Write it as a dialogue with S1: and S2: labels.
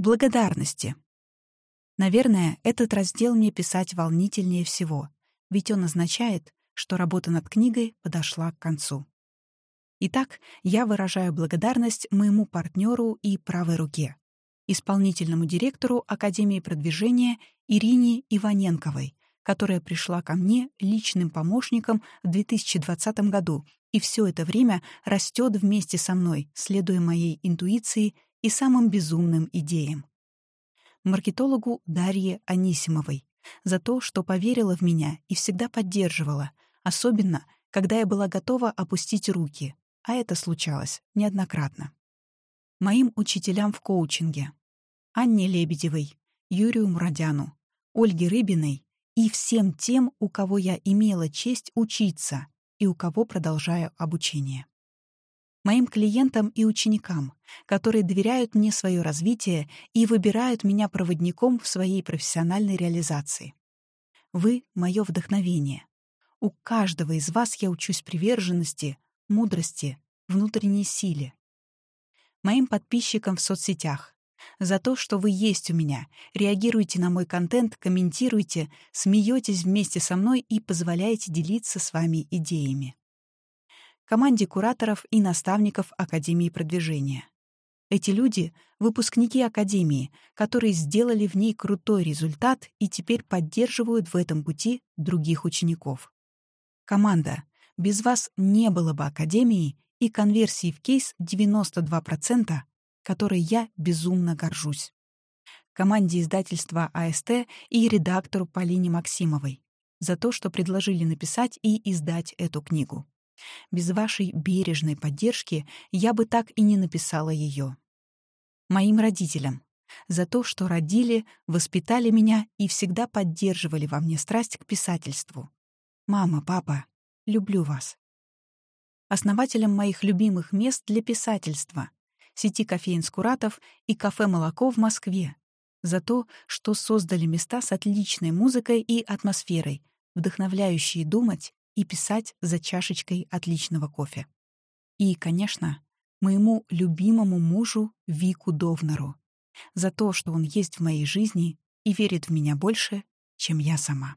S1: Благодарности. Наверное, этот раздел мне писать волнительнее всего, ведь он означает, что работа над книгой подошла к концу. Итак, я выражаю благодарность моему партнеру и правой руке, исполнительному директору Академии продвижения Ирине Иваненковой, которая пришла ко мне личным помощником в 2020 году и все это время растет вместе со мной, следуя моей интуиции и самым безумным идеям. Маркетологу Дарье Анисимовой за то, что поверила в меня и всегда поддерживала, особенно, когда я была готова опустить руки, а это случалось неоднократно. Моим учителям в коучинге. Анне Лебедевой, Юрию Мурадяну, Ольге Рыбиной и всем тем, у кого я имела честь учиться и у кого продолжаю обучение. Моим клиентам и ученикам, которые доверяют мне свое развитие и выбирают меня проводником в своей профессиональной реализации. Вы — мое вдохновение. У каждого из вас я учусь приверженности, мудрости, внутренней силе. Моим подписчикам в соцсетях. За то, что вы есть у меня, реагируете на мой контент, комментируете, смеетесь вместе со мной и позволяете делиться с вами идеями. Команде кураторов и наставников Академии продвижения. Эти люди — выпускники Академии, которые сделали в ней крутой результат и теперь поддерживают в этом пути других учеников. Команда, без вас не было бы Академии и конверсии в кейс 92%, которой я безумно горжусь. Команде издательства АСТ и редактору Полине Максимовой за то, что предложили написать и издать эту книгу. Без вашей бережной поддержки я бы так и не написала ее. Моим родителям за то, что родили, воспитали меня и всегда поддерживали во мне страсть к писательству. Мама, папа, Люблю вас. Основателем моих любимых мест для писательства — сети кофеин Скуратов и кафе «Молоко» в Москве, за то, что создали места с отличной музыкой и атмосферой, вдохновляющие думать и писать за чашечкой отличного кофе. И, конечно, моему любимому мужу Вику Довнеру за то, что он есть в моей жизни и верит в меня больше, чем я сама.